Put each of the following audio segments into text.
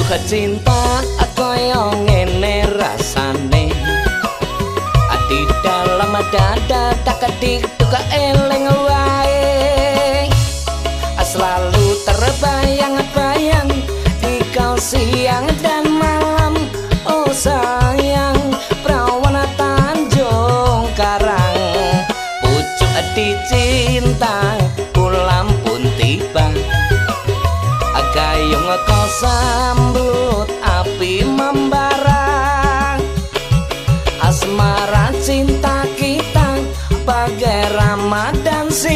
jatuh cinta kaya ngene rasane? Ati dalam dada tak kedik tuka eleng wae. Selalu terbayang-bayang di kau siang dan malam. Oh sayang perawan Tanjung Karang. Pucuk di cinta pulang pun tiba. Gayung kau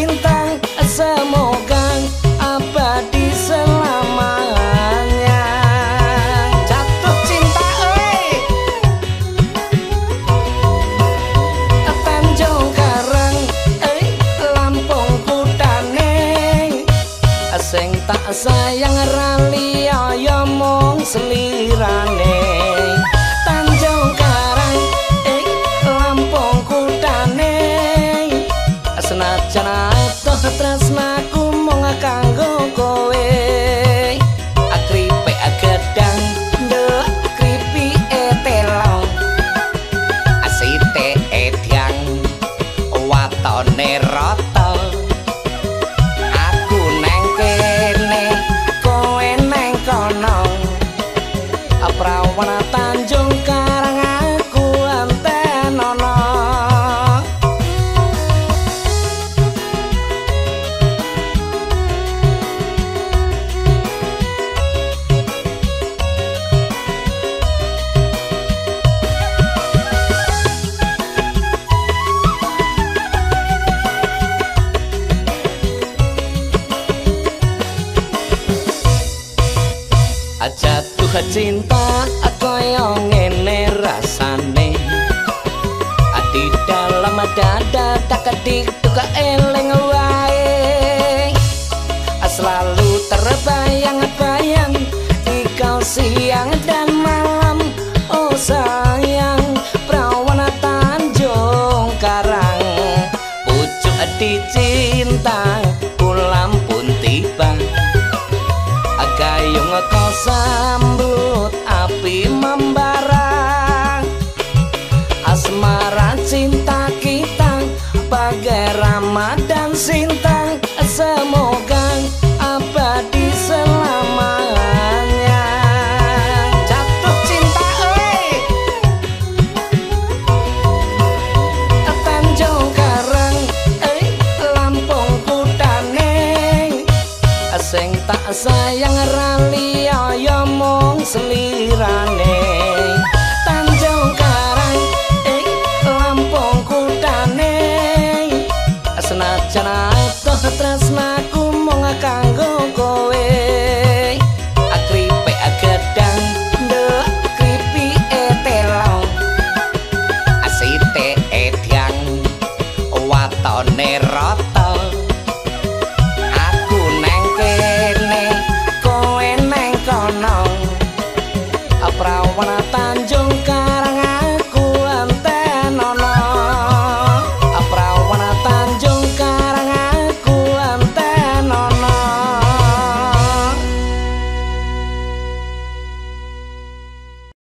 Sintang semoga abadi selamanya. Jatuh cinta oi Tanjung Karang oi Lampung Kutane sing tak sayang rali ya mung selirane mung kanggo kowe jatuh cinta kaya ngene rasane. Ati dalam dada tak kedik tuka eleng wae. Selalu terbayang-bayang gayung kau sambut api membara asmara cinta kita bagai Ramadan sintang selirane. Tanjung Karang eh Lampung kutane. Senajan atuh tresnaku mung kanggo kowe. Akripe gedang nduk kripi etelong asite edyang watone rot Prawana Tanjung